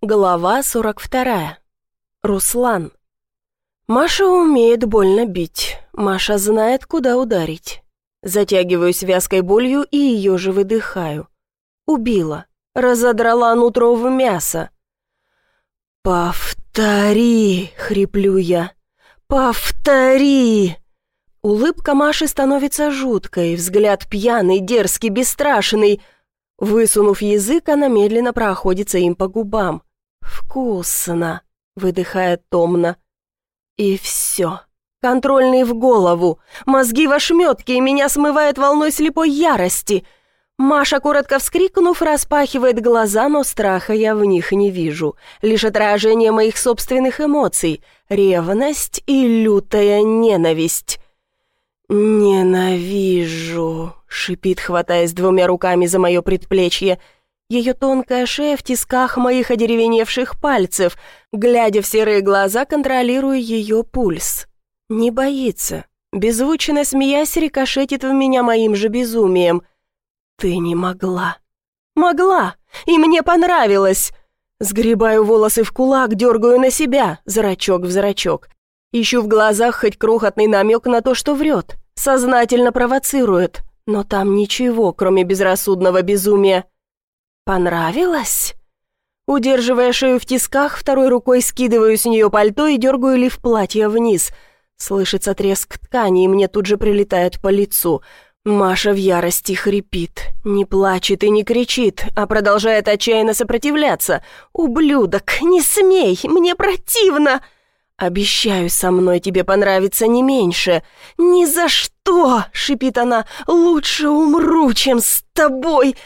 Глава 42. Руслан. Маша умеет больно бить. Маша знает, куда ударить. Затягиваюсь вязкой болью и ее же выдыхаю. Убила. Разодрала нутро в мясо. «Повтори!» — хриплю я. «Повтори!» Улыбка Маши становится жуткой, взгляд пьяный, дерзкий, бесстрашный. Высунув язык, она медленно проходится им по губам. «Вкусно!» — выдыхает томно. И все. Контрольный в голову. Мозги в ошметке, и меня смывает волной слепой ярости. Маша, коротко вскрикнув, распахивает глаза, но страха я в них не вижу. Лишь отражение моих собственных эмоций. Ревность и лютая ненависть. «Ненавижу», — шипит, хватаясь двумя руками за мое предплечье, — ее тонкая шея в тисках моих одеревеневших пальцев. Глядя в серые глаза, контролирую ее пульс. Не боится. Беззвучно смеясь, рикошетит в меня моим же безумием. «Ты не могла». «Могла! И мне понравилось!» Сгребаю волосы в кулак, дергаю на себя, зрачок в зрачок. Ищу в глазах хоть крохотный намек на то, что врет. Сознательно провоцирует. Но там ничего, кроме безрассудного безумия. «Понравилось?» Удерживая шею в тисках, второй рукой скидываю с нее пальто и дергаю лиф платья вниз. Слышится треск ткани, и мне тут же прилетает по лицу. Маша в ярости хрипит. Не плачет и не кричит, а продолжает отчаянно сопротивляться. «Ублюдок, не смей, мне противно!» «Обещаю, со мной тебе понравится не меньше». «Ни за что!» — шипит она. «Лучше умру, чем с тобой!»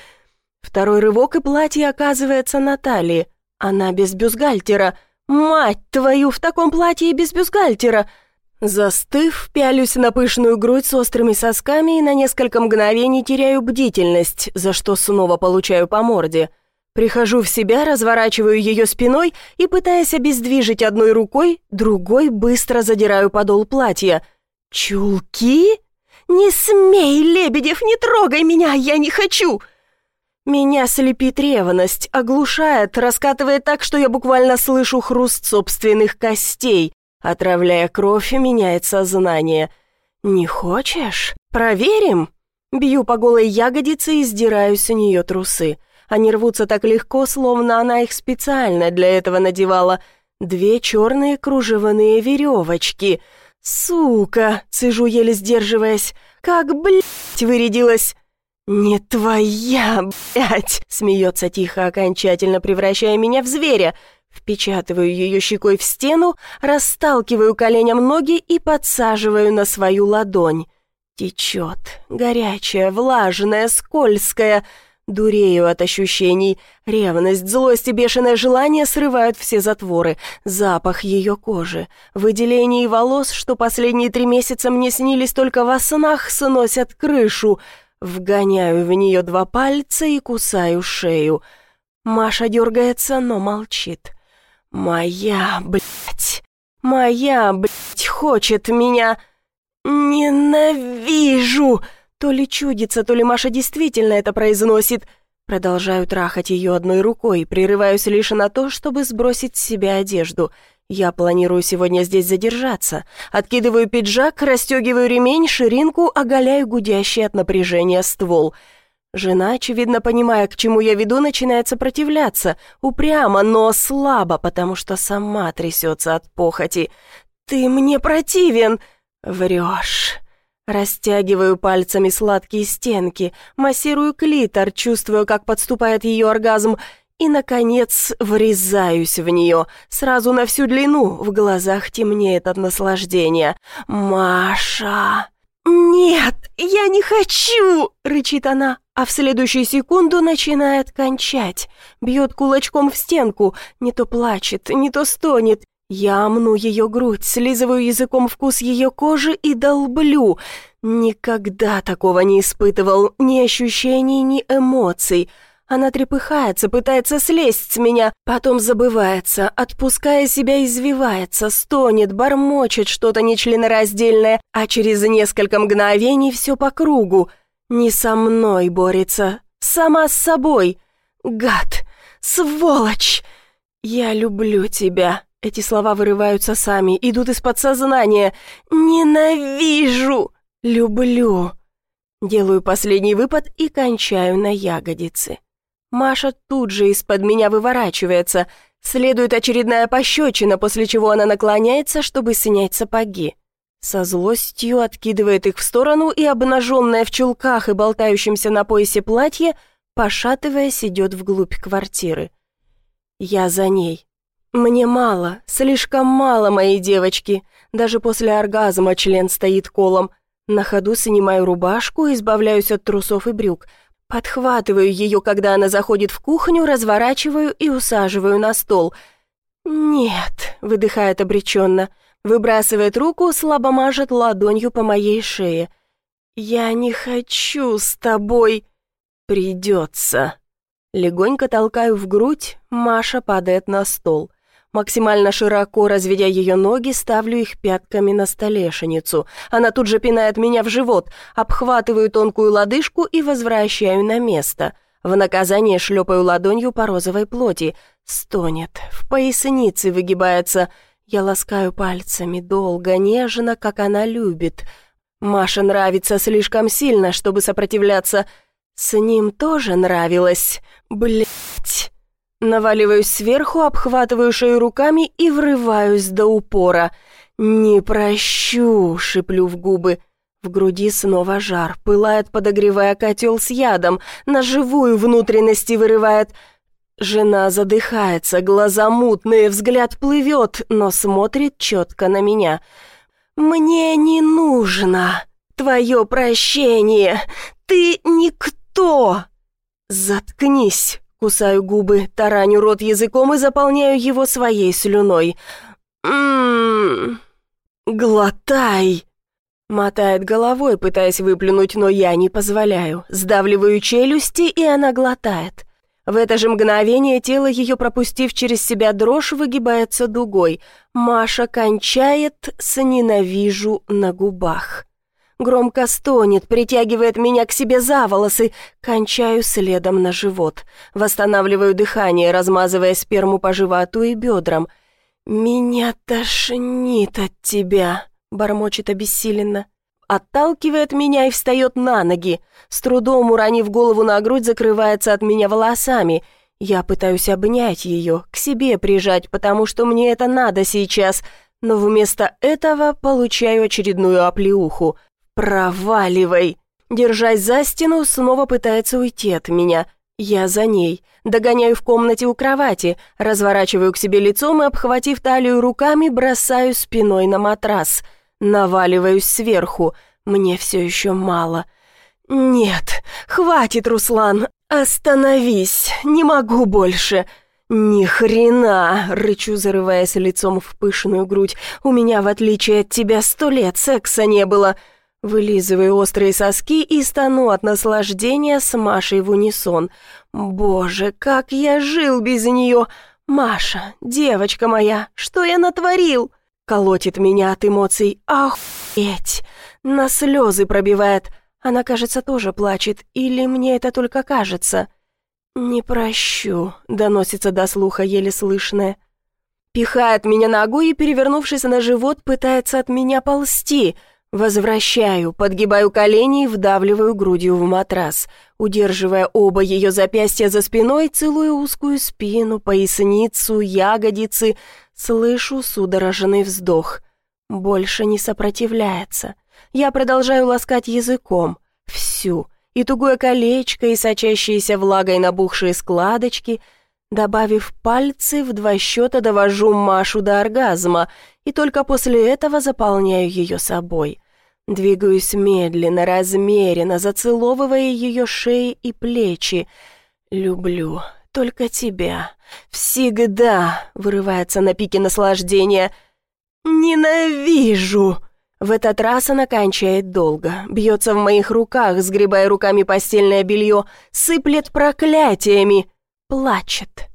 Второй рывок, и платье оказывается на талии. Она без бюстгальтера. Мать твою, в таком платье без бюстгальтера. Застыв, пялюсь на пышную грудь с острыми сосками и на несколько мгновений теряю бдительность, за что снова получаю по морде. Прихожу в себя, разворачиваю ее спиной и, пытаясь обездвижить одной рукой, другой быстро задираю подол платья. «Чулки? Не смей, Лебедев, не трогай меня, я не хочу!» Меня слепит ревность, оглушает, раскатывает так, что я буквально слышу хруст собственных костей. Отравляя кровь, меняет сознание. «Не хочешь? Проверим?» Бью по голой ягодице и сдираю с нее трусы. Они рвутся так легко, словно она их специально для этого надевала. Две черные кружевные веревочки. «Сука!» — цежу, еле сдерживаясь. «Как, блядь, вырядилась!» «Не твоя, блядь!» — смеется тихо, окончательно превращая меня в зверя. Впечатываю ее щекой в стену, расталкиваю коленям ноги и подсаживаю на свою ладонь. Течет, горячая, влажная, скользкая. Дурею от ощущений. Ревность, злость и бешеное желание срывают все затворы. Запах ее кожи, выделение волос, что последние три месяца мне снились только во снах, сносят крышу — Вгоняю в нее два пальца и кусаю шею. Маша дергается, но молчит. «Моя, блядь! Моя, блядь, хочет меня! Ненавижу!» То ли чудится, то ли Маша действительно это произносит. Продолжаю трахать ее одной рукой, прерываюсь лишь на то, чтобы сбросить с себя одежду — я планирую сегодня здесь задержаться. Откидываю пиджак, расстегиваю ремень, ширинку, оголяю гудящий от напряжения ствол. Жена, очевидно понимая, к чему я веду, начинает сопротивляться. Упрямо, но слабо, потому что сама трясется от похоти. «Ты мне противен!» «Врешь!» Растягиваю пальцами сладкие стенки, массирую клитор, чувствую, как подступает ее оргазм, и, наконец, врезаюсь в нее, сразу на всю длину, в глазах темнеет от наслаждения. «Маша!» «Нет, я не хочу!» — рычит она, а в следующую секунду начинает кончать. Бьет кулачком в стенку, не то плачет, не то стонет. Я мну ее грудь, слизываю языком вкус ее кожи и долблю. Никогда такого не испытывал, ни ощущений, ни эмоций. Она трепыхается, пытается слезть с меня, потом забывается, отпуская себя, извивается, стонет, бормочет что-то нечленораздельное, а через несколько мгновений все по кругу. Не со мной борется, сама с собой. Гад! Сволочь! «Я люблю тебя». Эти слова вырываются сами, идут из подсознания. «Ненавижу! Люблю!» Делаю последний выпад и кончаю на ягодице. Маша тут же из-под меня выворачивается. Следует очередная пощечина, после чего она наклоняется, чтобы снять сапоги. Со злостью откидывает их в сторону и, обнаженная в чулках и болтающемся на поясе платье, пошатываясь, идет вглубь квартиры. Я за ней. Мне мало, слишком мало моей девочки. Даже после оргазма член стоит колом. На ходу снимаю рубашку, избавляюсь от трусов и брюк. Подхватываю ее, когда она заходит в кухню, разворачиваю и усаживаю на стол. «Нет», — выдыхает обреченно, — Выбрасывает руку, слабо мажет ладонью по моей шее. «Я не хочу с тобой...» «Придется». Легонько толкаю в грудь, Маша падает на стол. Максимально широко разведя ее ноги, ставлю их пятками на столешницу. Она тут же пинает меня в живот, обхватываю тонкую лодыжку и возвращаю на место. В наказание шлепаю ладонью по розовой плоти. Стонет, в пояснице выгибается — я ласкаю пальцами долго, нежно, как она любит. Маше нравится слишком сильно, чтобы сопротивляться. С ним тоже нравилось. Блять. Наваливаюсь сверху, обхватываю шею руками и врываюсь до упора. «Не прощу», — шиплю в губы. В груди снова жар, пылает, подогревая котел с ядом, на живую внутренности вырывает — Жена задыхается, глаза мутные, взгляд плывет, но смотрит четко на меня. «Мне не нужно твое прощение. Ты никто!» «Заткнись!» Кусаю губы, тараню рот языком и заполняю его своей слюной. «Ммм... Глотай!» Мотает головой, пытаясь выплюнуть, но я не позволяю. Сдавливаю челюсти, и она глотает. В это же мгновение тело ее, пропустив через себя дрожь, выгибается дугой. Маша кончает с «ненавижу» на губах. Громко стонет, притягивает меня к себе за волосы, кончаю следом на живот. Восстанавливаю дыхание, размазывая сперму по животу и бедрам. «Меня тошнит от тебя», — бормочет обессиленно отталкивает меня и встает на ноги. С трудом уронив голову на грудь, закрывается от меня волосами. Я пытаюсь обнять ее, к себе прижать, потому что мне это надо сейчас, но вместо этого получаю очередную оплеуху. «Проваливай!» Держась за стену, снова пытается уйти от меня. Я за ней. Догоняю в комнате у кровати, разворачиваю к себе лицом и, обхватив талию руками, бросаю спиной на матрас – Наваливаюсь сверху. Мне все еще мало. «Нет, хватит, Руслан, остановись, не могу больше». «Ни хрена!» — рычу, зарываясь лицом в пышную грудь. «У меня, в отличие от тебя, сто лет секса не было!» Вылизываю острые соски и стану от наслаждения с Машей в унисон. «Боже, как я жил без нее! Маша, девочка моя, что я натворил?» Колотит меня от эмоций. Охуеть! На слезы пробивает. Она, кажется, тоже плачет. Или мне это только кажется? «Не прощу», — доносится до слуха еле слышное. Пихает меня ногой и, перевернувшись на живот, пытается от меня ползти. Возвращаю, подгибаю колени и вдавливаю грудью в матрас. Удерживая оба ее запястья за спиной, целую узкую спину, поясницу, ягодицы, Слышу судорожный вздох. Больше не сопротивляется. Я продолжаю ласкать языком. Всю. И тугое колечко, и сочащиеся влагой набухшие складочки. Добавив пальцы, в два счета довожу Машу до оргазма, и только после этого заполняю ее собой. Двигаюсь медленно, размеренно, зацеловывая ее шеи и плечи. Люблю, только тебя. Всегда!» — вырывается на пике наслаждения. «Ненавижу!» В этот раз она кончает долго, бьется в моих руках, сгребая руками постельное белье, сыплет проклятиями, плачет.